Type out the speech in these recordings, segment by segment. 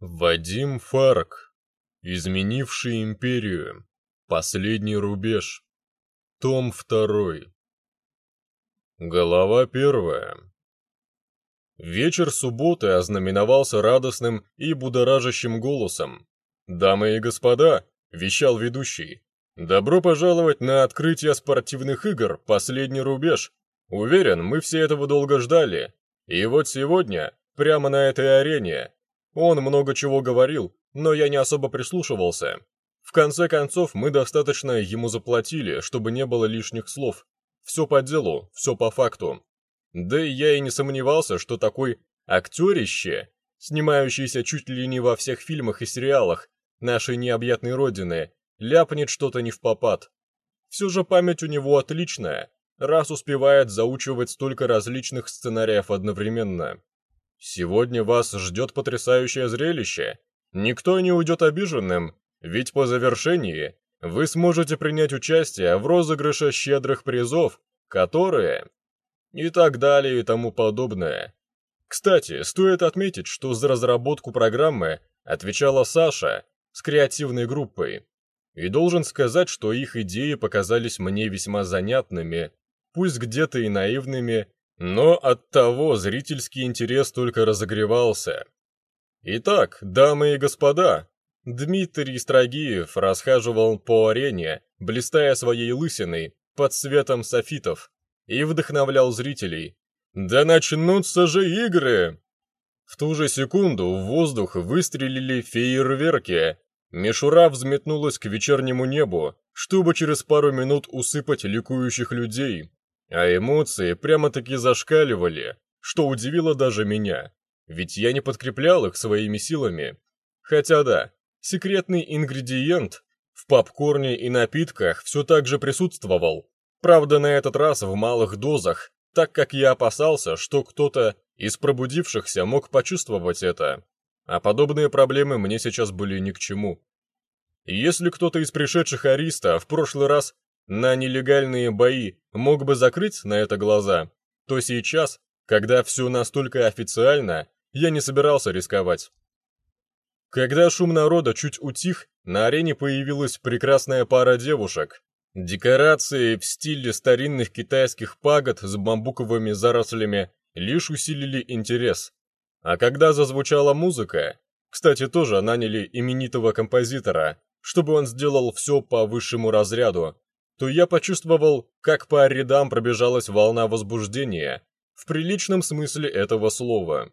Вадим Фарк. Изменивший империю. Последний рубеж. Том второй. Голова первая. Вечер субботы ознаменовался радостным и будоражащим голосом. «Дамы и господа», — вещал ведущий, — «добро пожаловать на открытие спортивных игр «Последний рубеж». Уверен, мы все этого долго ждали. И вот сегодня, прямо на этой арене, он много чего говорил, но я не особо прислушивался. В конце концов, мы достаточно ему заплатили, чтобы не было лишних слов. Все по делу, все по факту. Да и я и не сомневался, что такой актерище, снимающийся чуть ли не во всех фильмах и сериалах нашей необъятной родины, ляпнет что-то не в попад. Все же память у него отличная, раз успевает заучивать столько различных сценариев одновременно. Сегодня вас ждет потрясающее зрелище. Никто не уйдет обиженным, ведь по завершении вы сможете принять участие в розыгрыше щедрых призов, которые... И так далее и тому подобное. Кстати, стоит отметить, что за разработку программы отвечала Саша с креативной группой. И должен сказать, что их идеи показались мне весьма занятными, пусть где-то и наивными, но оттого зрительский интерес только разогревался. Итак, дамы и господа, Дмитрий Строгиев расхаживал по арене, блистая своей лысиной под светом софитов, и вдохновлял зрителей. «Да начнутся же игры!» В ту же секунду в воздух выстрелили фейерверки. Мишура взметнулась к вечернему небу, чтобы через пару минут усыпать ликующих людей. А эмоции прямо-таки зашкаливали, что удивило даже меня, ведь я не подкреплял их своими силами. Хотя да, секретный ингредиент в попкорне и напитках все так же присутствовал. Правда, на этот раз в малых дозах, так как я опасался, что кто-то из пробудившихся мог почувствовать это. А подобные проблемы мне сейчас были ни к чему. Если кто-то из пришедших Ариста в прошлый раз на нелегальные бои мог бы закрыть на это глаза, то сейчас, когда все настолько официально, я не собирался рисковать. Когда шум народа чуть утих, на арене появилась прекрасная пара девушек. Декорации в стиле старинных китайских пагод с бамбуковыми зарослями лишь усилили интерес. А когда зазвучала музыка, кстати, тоже наняли именитого композитора, чтобы он сделал все по высшему разряду, то я почувствовал, как по рядам пробежалась волна возбуждения, в приличном смысле этого слова.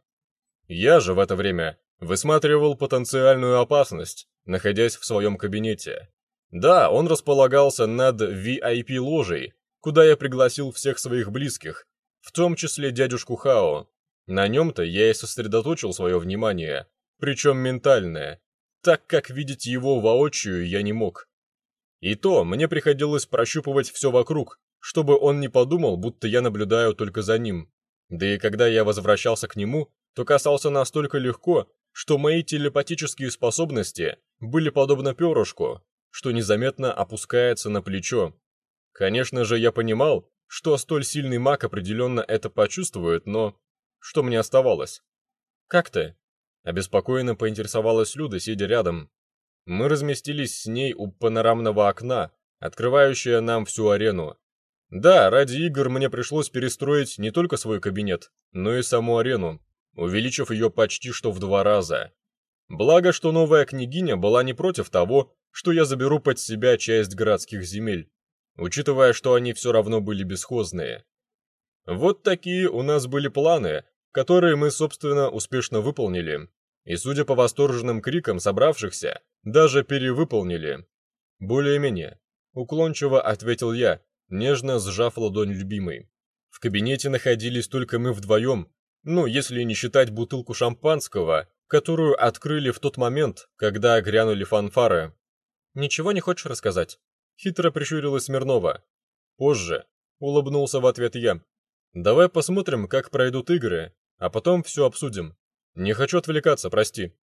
Я же в это время высматривал потенциальную опасность, находясь в своем кабинете. Да, он располагался над VIP-ложей, куда я пригласил всех своих близких, в том числе дядюшку Хао. На нем-то я и сосредоточил свое внимание, причем ментальное, так как видеть его воочию я не мог. И то мне приходилось прощупывать все вокруг, чтобы он не подумал, будто я наблюдаю только за ним. Да и когда я возвращался к нему, то касался настолько легко, что мои телепатические способности были подобно перышку, что незаметно опускается на плечо. Конечно же, я понимал, что столь сильный маг определенно это почувствует, но что мне оставалось? «Как ты?» Обеспокоенно поинтересовалась Люда, сидя рядом. Мы разместились с ней у панорамного окна, открывающего нам всю арену. Да, ради игр мне пришлось перестроить не только свой кабинет, но и саму арену, увеличив ее почти что в два раза. Благо, что новая княгиня была не против того, что я заберу под себя часть городских земель, учитывая, что они все равно были бесхозные. Вот такие у нас были планы, которые мы, собственно, успешно выполнили. И, судя по восторженным крикам собравшихся, даже перевыполнили. Более-менее. Уклончиво ответил я, нежно сжав ладонь любимой. В кабинете находились только мы вдвоем, ну, если не считать бутылку шампанского, которую открыли в тот момент, когда грянули фанфары. «Ничего не хочешь рассказать?» Хитро прищурилась Смирнова. «Позже», — улыбнулся в ответ я. «Давай посмотрим, как пройдут игры, а потом все обсудим. Не хочу отвлекаться, прости».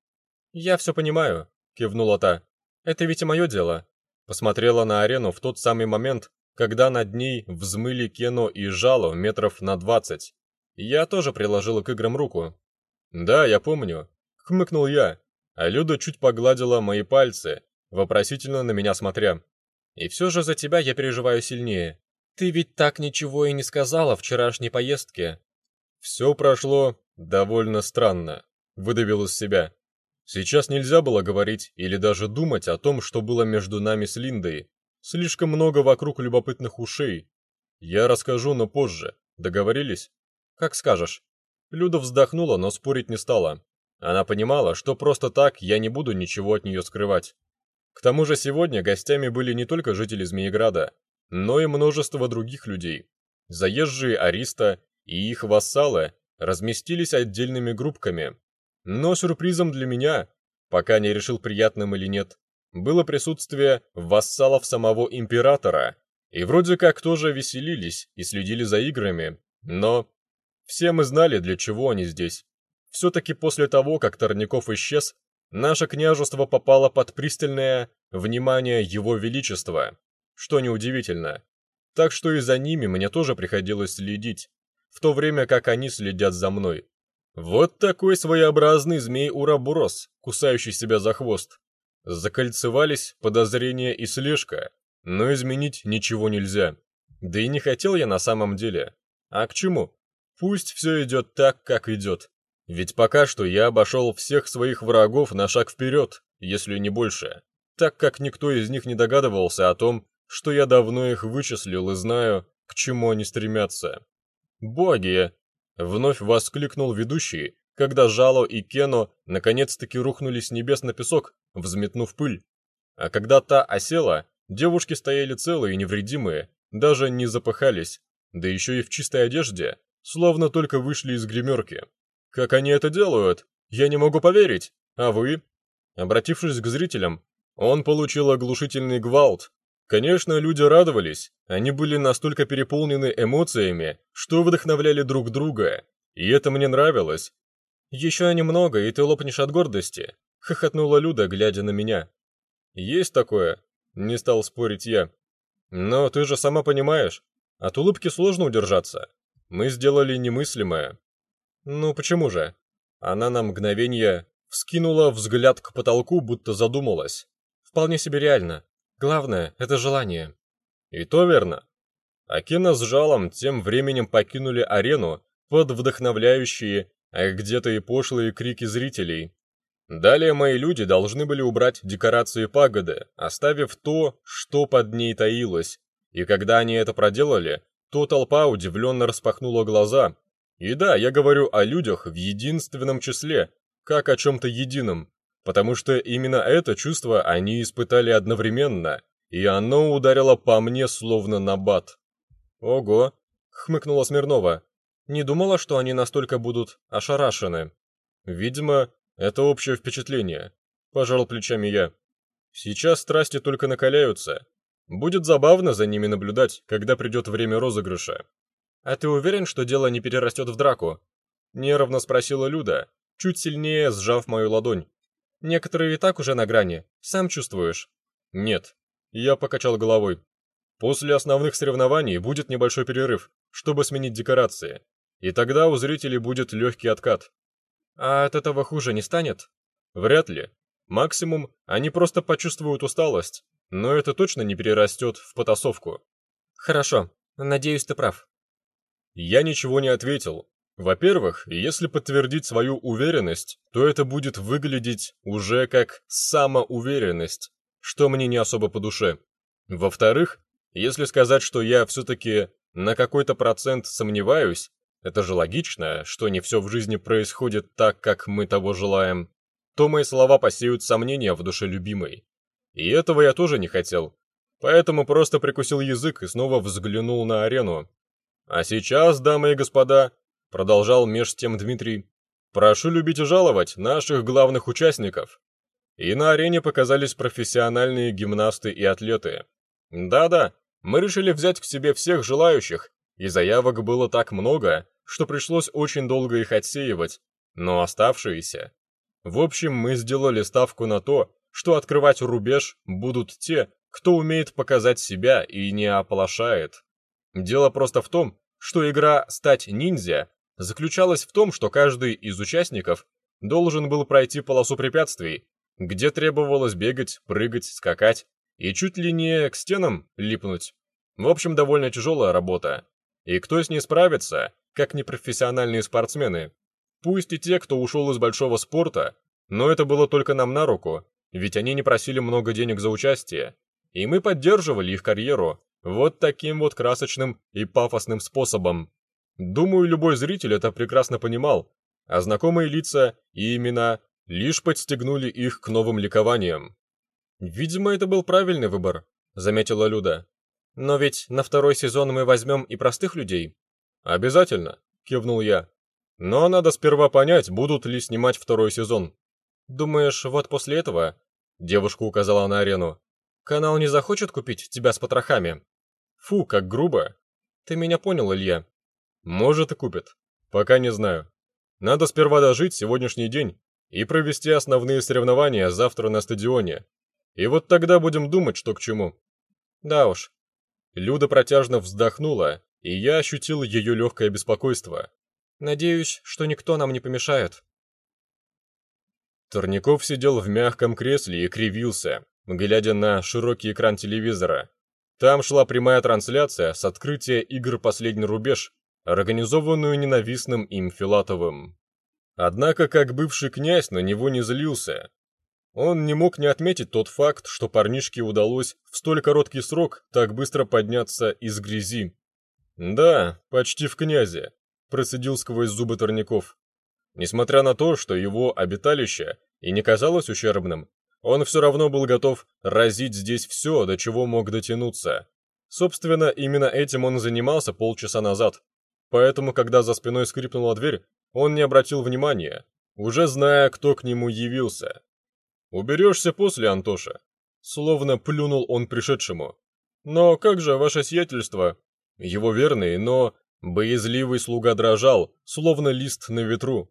«Я все понимаю», — кивнула та. «Это ведь и мое дело». Посмотрела на арену в тот самый момент, когда над ней взмыли Кено и Жало метров на двадцать. Я тоже приложила к играм руку. «Да, я помню», — хмыкнул я. а Люда чуть погладила мои пальцы, вопросительно на меня смотря. «И все же за тебя я переживаю сильнее. Ты ведь так ничего и не сказала вчерашней поездке». «Все прошло довольно странно», — выдавил из себя. Сейчас нельзя было говорить или даже думать о том, что было между нами с Линдой. Слишком много вокруг любопытных ушей. Я расскажу, но позже. Договорились? Как скажешь. Люда вздохнула, но спорить не стала. Она понимала, что просто так я не буду ничего от нее скрывать. К тому же сегодня гостями были не только жители Змееграда, но и множество других людей. Заезжие Ариста и их вассалы разместились отдельными группками. Но сюрпризом для меня, пока не решил приятным или нет, было присутствие вассалов самого императора. И вроде как тоже веселились и следили за играми, но все мы знали, для чего они здесь. Все-таки после того, как Торников исчез, наше княжество попало под пристальное внимание его величества, что неудивительно. Так что и за ними мне тоже приходилось следить, в то время как они следят за мной. Вот такой своеобразный змей Урабурос, кусающий себя за хвост. Закольцевались подозрения и слежка, но изменить ничего нельзя. Да и не хотел я на самом деле. А к чему? Пусть все идет так, как идет. Ведь пока что я обошел всех своих врагов на шаг вперед, если не больше, так как никто из них не догадывался о том, что я давно их вычислил и знаю, к чему они стремятся. «Боги!» — вновь воскликнул ведущий, когда Жало и Кено наконец-таки рухнули с небес на песок, взметнув пыль. А когда та осела, девушки стояли целые и невредимые, даже не запыхались, да еще и в чистой одежде, словно только вышли из гримерки. «Как они это делают? Я не могу поверить! А вы?» Обратившись к зрителям, он получил оглушительный гвалт. Конечно, люди радовались, они были настолько переполнены эмоциями, что вдохновляли друг друга, и это мне нравилось. «Еще немного, и ты лопнешь от гордости», — хохотнула Люда, глядя на меня. «Есть такое», — не стал спорить я. «Но ты же сама понимаешь, от улыбки сложно удержаться. Мы сделали немыслимое. Ну почему же? Она на мгновение вскинула взгляд к потолку, будто задумалась. Вполне себе реально. Главное — это желание. И то верно. Акина с жалом тем временем покинули арену под вдохновляющие, а где-то и пошлые крики зрителей. Далее мои люди должны были убрать декорации пагоды, оставив то, что под ней таилось. И когда они это проделали, то толпа удивленно распахнула глаза. И да, я говорю о людях в единственном числе, как о чем-то едином, потому что именно это чувство они испытали одновременно, и оно ударило по мне словно набат. «Ого!» — хмыкнула Смирнова. «Не думала, что они настолько будут ошарашены. Видимо, это общее впечатление», — пожал плечами я. «Сейчас страсти только накаляются, Будет забавно за ними наблюдать, когда придет время розыгрыша. «А ты уверен, что дело не перерастет в драку?» Нервно спросила Люда, чуть сильнее сжав мою ладонь. «Некоторые и так уже на грани, сам чувствуешь?» «Нет». Я покачал головой. «После основных соревнований будет небольшой перерыв, чтобы сменить декорации. И тогда у зрителей будет легкий откат». «А от этого хуже не станет?» «Вряд ли. Максимум, они просто почувствуют усталость, но это точно не перерастет в потасовку. Хорошо, надеюсь, ты прав. Я ничего не ответил. Во-первых, если подтвердить свою уверенность, то это будет выглядеть уже как самоуверенность, что мне не особо по душе. Во-вторых, если сказать, что я все-таки на какой-то процент сомневаюсь, это же логично, что не все в жизни происходит так, как мы того желаем, то мои слова посеют сомнения в душе любимой. И этого я тоже не хотел. Поэтому просто прикусил язык и снова взглянул на арену. А сейчас, дамы и господа, продолжал меж тем Дмитрий, прошу любить и жаловать наших главных участников. И на арене показались профессиональные гимнасты и атлеты. Да-да, мы решили взять к себе всех желающих, и заявок было так много, что пришлось очень долго их отсеивать, но оставшиеся. В общем, мы сделали ставку на то, что открывать рубеж будут те, кто умеет показать себя и не оплошает. Дело просто в том, что игра «Стать ниндзя» заключалась в том, что каждый из участников должен был пройти полосу препятствий, где требовалось бегать, прыгать, скакать и чуть ли не к стенам липнуть. В общем, довольно тяжелая работа. И кто с ней справится, как непрофессиональные спортсмены? Пусть и те, кто ушел из большого спорта, но это было только нам на руку, ведь они не просили много денег за участие. И мы поддерживали их карьеру вот таким вот красочным и пафосным способом. Думаю, любой зритель это прекрасно понимал, а знакомые лица и имена лишь подстегнули их к новым ликованиям. «Видимо, это был правильный выбор», — заметила Люда. «Но ведь на второй сезон мы возьмем и простых людей». «Обязательно», — кивнул я. «Но надо сперва понять, будут ли снимать второй сезон». «Думаешь, вот после этого?» — девушка указала на арену. «Канал не захочет купить тебя с потрохами?» «Фу, как грубо!» «Ты меня понял, Илья?» «Может и купит. Пока не знаю. Надо сперва дожить сегодняшний день и провести основные соревнования завтра на стадионе. И вот тогда будем думать, что к чему». «Да уж». Люда протяжно вздохнула, и я ощутил ее легкое беспокойство. «Надеюсь, что никто нам не помешает». Торняков сидел в мягком кресле и кривился, глядя на широкий экран телевизора. Там шла прямая трансляция с открытия игр «Последний рубеж», организованную ненавистным им Филатовым. Однако, как бывший князь, на него не злился. Он не мог не отметить тот факт, что парнишке удалось в столь короткий срок так быстро подняться из грязи. «Да, почти в князе», – процедил сквозь зубы Торняков. Несмотря на то, что его обиталище и не казалось ущербным, он все равно был готов разить здесь все, до чего мог дотянуться. Собственно, именно этим он занимался полчаса назад. Поэтому, когда за спиной скрипнула дверь, он не обратил внимания, уже зная, кто к нему явился. «Уберешься после, Антоша», словно плюнул он пришедшему. «Но как же ваше сиятельство?» Его верный, но боязливый слуга дрожал, словно лист на ветру.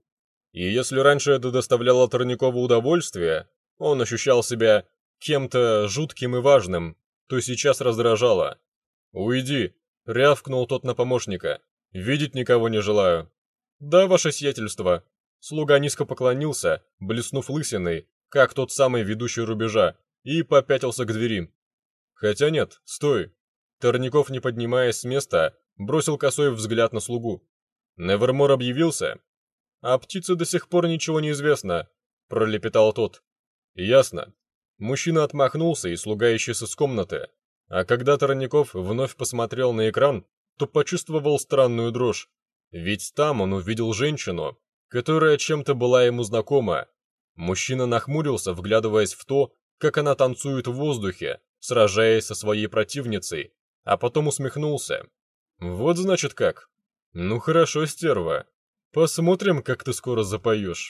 И если раньше это доставляло Тройникову удовольствие, он ощущал себя кем-то жутким и важным, то сейчас раздражало. «Уйди!» — рявкнул тот на помощника. «Видеть никого не желаю». «Да, ваше сиятельство». Слуга низко поклонился, блеснув лысиной, как тот самый ведущий рубежа, и попятился к двери. «Хотя нет, стой!» Торников, не поднимаясь с места, бросил косой взгляд на слугу. «Невермор объявился?» «О птице до сих пор ничего не известно», — пролепетал тот. «Ясно». Мужчина отмахнулся, и слуга исчез из комнаты. А когда Таранников вновь посмотрел на экран, то почувствовал странную дрожь. Ведь там он увидел женщину, которая чем-то была ему знакома. Мужчина нахмурился, вглядываясь в то, как она танцует в воздухе, сражаясь со своей противницей, а потом усмехнулся. «Вот значит как. Ну хорошо, стерва. Посмотрим, как ты скоро запоешь».